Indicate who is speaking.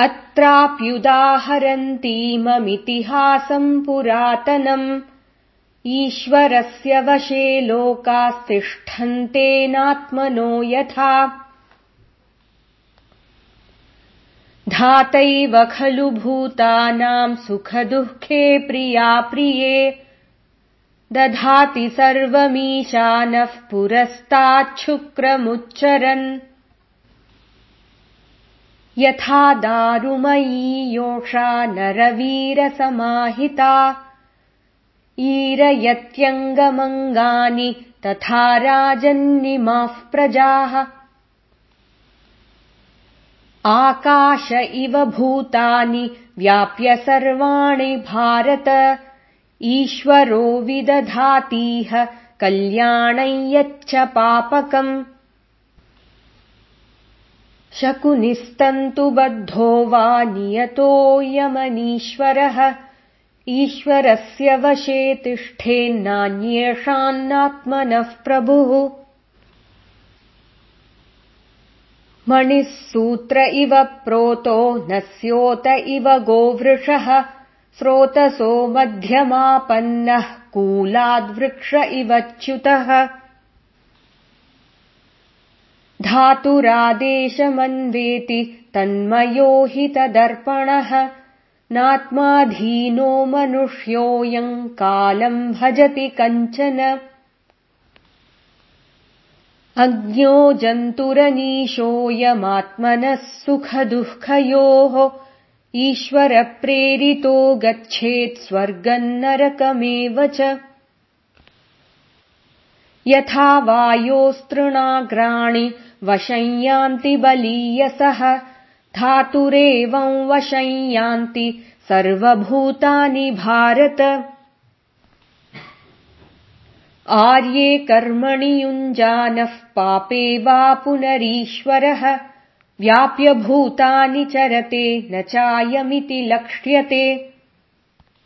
Speaker 1: अत्राप्युदाहरन्तीममितिहासम् पुरातनम्। ईश्वरस्य वशे लोकास्तिष्ठन्तेनात्मनो यथा। धातैव खलु भूतानाम् सुखदुःखे प्रिये। दधाति सर्वमीशानः पुरस्ताच्छुक्रमुच्चरन् यथा दारुमयी योषा नरवीरसमाहिता ईरयत्यङ्गमङ्गानि तथा राजन्निमाः प्रजाः। आकाश इव भूतानि व्याप्य सर्वाणि भारत ईश्वरो विदधातीह कल्याणञ्यच्च पापकम् शकुनिस्तन्तु बद्धो वा नियतोऽयमनीश्वरः ईश्वरस्य वशे तिष्ठेन्नान्येषान्नात्मनः प्रभुः। मणिः सूत्र इव प्रोतो न स्योत इव गोवृषः। स्रोतसो मध्यमापन्नः कूलाद्वृक्ष इवच्युतः धातुरादेशमन्वेति तन्मयो हि तदर्पणः नात्माधीनो मनुष्योऽयम् कालम् भजति कञ्चन। अज्ञो जन्तुरनीशोऽयमात्मनः सुखदुःखयोः ईश्वरप्रेरितो गच्छेत् स्वर्गम् नरकमेव च। यथा वायोस्तृणाग्राणि वशं यान्ति बलीयसः धातुरेवं वशं यान्ति सर्वभूतानि भारत। आर्ये कर्मणि युञ्जानः पापे वा पुनरीश्वरः। व्याप्य भूतानि चरते न चायमिति लक्ष्यते